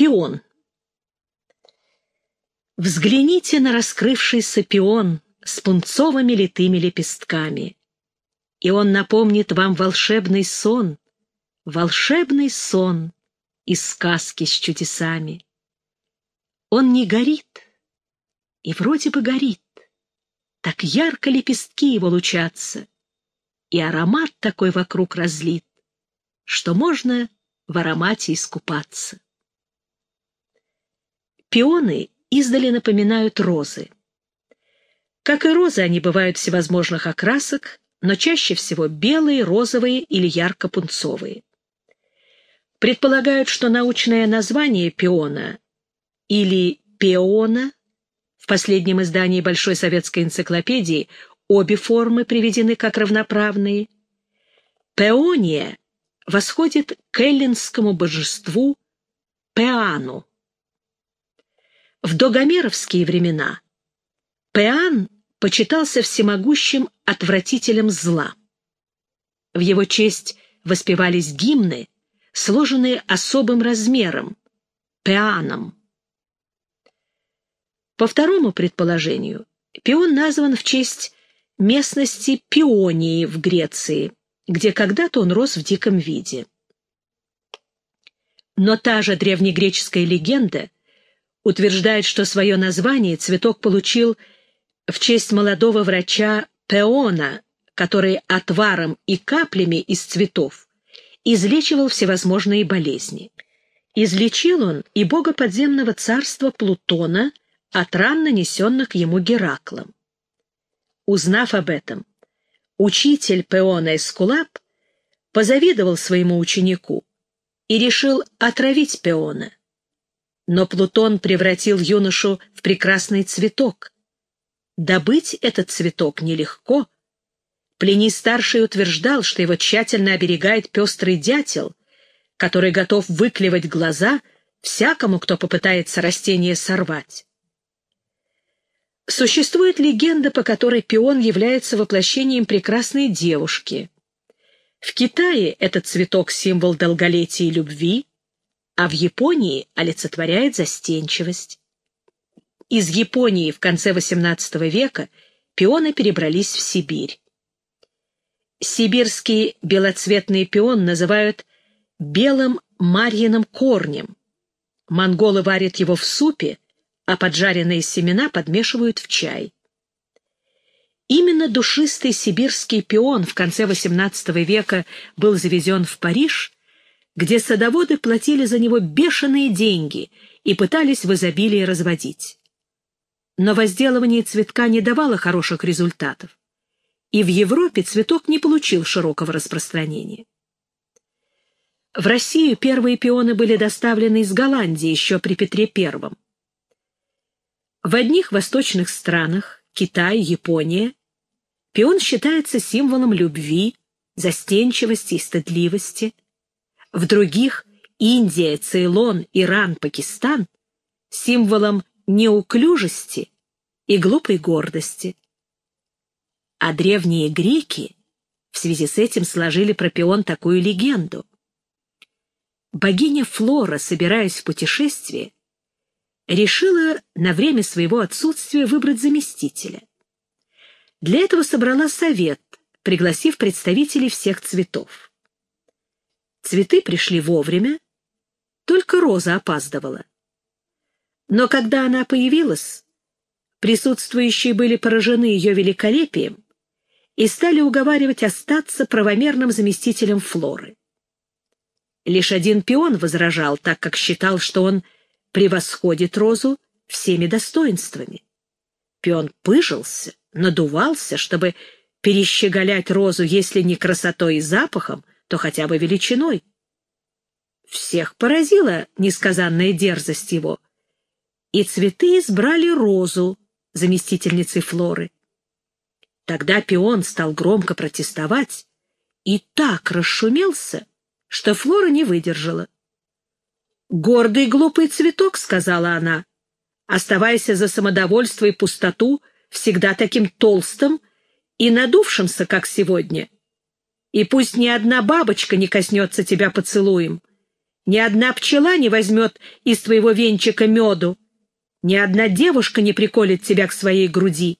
Пион. Взгляните на раскрывшийся пион с пунцовыми литыми лепестками, и он напомнит вам волшебный сон, волшебный сон из сказки с чудесами. Он не горит, и вроде бы горит, так ярко лепестки его лучатся, и аромат такой вокруг разлит, что можно в аромате искупаться. Пионы издали напоминают розы. Как и розы, они бывают всевозможных окрасок, но чаще всего белые, розовые или ярко-пунцовые. Предполагают, что научное название пиона или пеона в последнем издании Большой советской энциклопедии обе формы приведены как равноправные. Пеония восходит к эллинскому божеству Пеану. В догомеровские времена Пеан почитался всемогущим отвратителем зла. В его честь воспевались гимны, сложенные особым размером — пеаном. По второму предположению, пион назван в честь местности Пионии в Греции, где когда-то он рос в диком виде. Но та же древнегреческая легенда утверждает, что свое название цветок получил в честь молодого врача Пеона, который отваром и каплями из цветов излечивал всевозможные болезни. Излечил он и бога подземного царства Плутона от ран, нанесенных ему Гераклом. Узнав об этом, учитель Пеона Эскулап позавидовал своему ученику и решил отравить Пеона. Но Плутон превратил юношу в прекрасный цветок. Добыть этот цветок нелегко. Плиний-старший утверждал, что его тщательно оберегает пестрый дятел, который готов выклевать глаза всякому, кто попытается растение сорвать. Существует легенда, по которой пион является воплощением прекрасной девушки. В Китае этот цветок — символ долголетия и любви, а в Японии олицетворяет застенчивость. Из Японии в конце XVIII века пионы перебрались в Сибирь. Сибирский белоцветный пион называют белым марьиным корнем. Монголы варят его в супе, а поджаренные семена подмешивают в чай. Именно душистый сибирский пион в конце XVIII века был завезен в Париж, где садоводы платили за него бешеные деньги и пытались в изобилии разводить. Но возделывание цветка не давало хороших результатов, и в Европе цветок не получил широкого распространения. В Россию первые пионы были доставлены из Голландии еще при Петре I. В одних восточных странах, Китай, Япония, пион считается символом любви, застенчивости и стыдливости. В других — Индия, Цейлон, Иран, Пакистан — символом неуклюжести и глупой гордости. А древние греки в связи с этим сложили про пион такую легенду. Богиня Флора, собираясь в путешествие, решила на время своего отсутствия выбрать заместителя. Для этого собрала совет, пригласив представителей всех цветов. Цветы пришли вовремя, только Роза опаздывала. Но когда она появилась, присутствующие были поражены ее великолепием и стали уговаривать остаться правомерным заместителем Флоры. Лишь один пион возражал, так как считал, что он превосходит Розу всеми достоинствами. Пион пыжился, надувался, чтобы перещеголять Розу, если не красотой и запахом, то хотя бы величиной. Всех поразила несказанная дерзость его, и цветы избрали Розу, заместительницей Флоры. Тогда Пион стал громко протестовать и так расшумелся, что Флора не выдержала. «Гордый глупый цветок», — сказала она, — «оставайся за самодовольство и пустоту всегда таким толстым и надувшимся, как сегодня. И пусть ни одна бабочка не коснется тебя поцелуем, Ни одна пчела не возьмет из твоего венчика меду. Ни одна девушка не приколет тебя к своей груди.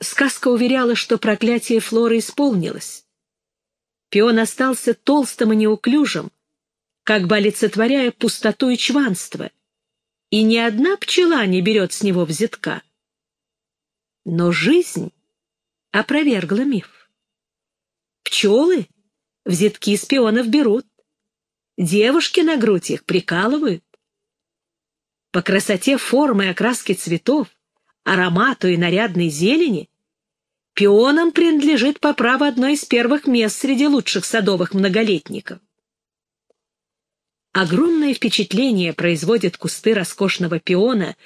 Сказка уверяла, что проклятие Флоры исполнилось. Пион остался толстым и неуклюжим, как бы олицетворяя пустоту и чванство, и ни одна пчела не берет с него взятка. Но жизнь опровергла миф. Пчелы взятки из пионов берут, девушки на грудь их прикалывают. По красоте формы и окраски цветов, аромату и нарядной зелени пионам принадлежит по праву одно из первых мест среди лучших садовых многолетников. Огромное впечатление производят кусты роскошного пиона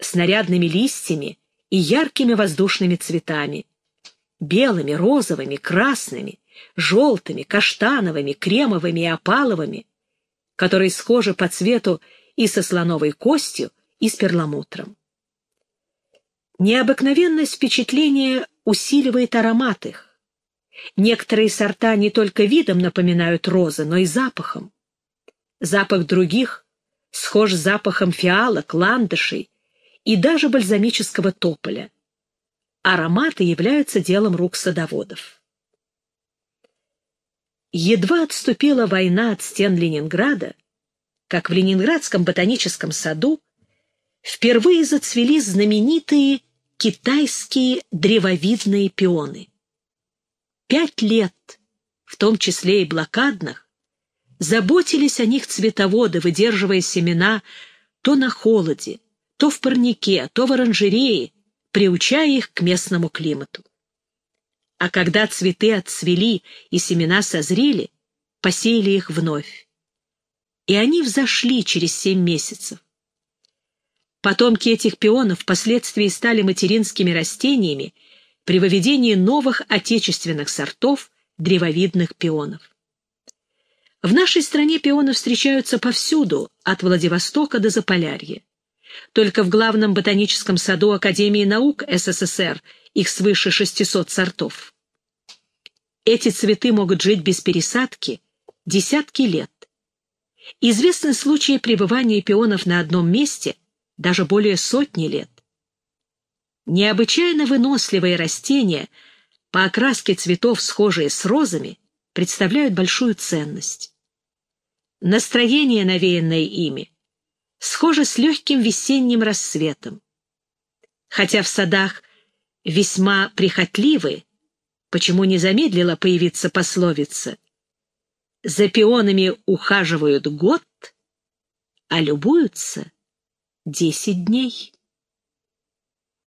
с нарядными листьями и яркими воздушными цветами. Белыми, розовыми, красными, желтыми, каштановыми, кремовыми и опаловыми, которые схожи по цвету и со слоновой костью, и с перламутром. Необыкновенность впечатления усиливает аромат их. Некоторые сорта не только видом напоминают розы, но и запахом. Запах других схож с запахом фиалок, ландышей и даже бальзамического тополя. Ароматы являются делом рук садоводов. Едва отступила война от стен Ленинграда, как в Ленинградском ботаническом саду впервые зацвели знаменитые китайские древовидные пионы. Пять лет, в том числе и блокадных, Заботились о них цветоводы, выдерживая семена то на холоде, то в парнике, то в оранжерее, приучая их к местному климату. А когда цветы отцвели и семена созрели, посеяли их вновь. И они взошли через семь месяцев. Потомки этих пионов впоследствии стали материнскими растениями при выведении новых отечественных сортов древовидных пионов. В нашей стране пионы встречаются повсюду, от Владивостока до Заполярья. Только в главном ботаническом саду Академии наук СССР их свыше 600 сортов. Эти цветы могут жить без пересадки десятки лет. Известны случаи пребывания пионов на одном месте даже более сотни лет. Необычайно выносливые растения, по окраске цветов схожие с розами, представляют большую ценность. Настроение, навеянное ими, схоже с легким весенним рассветом. Хотя в садах весьма прихотливы, почему не замедлила появиться пословица «За пионами ухаживают год, а любуются десять дней».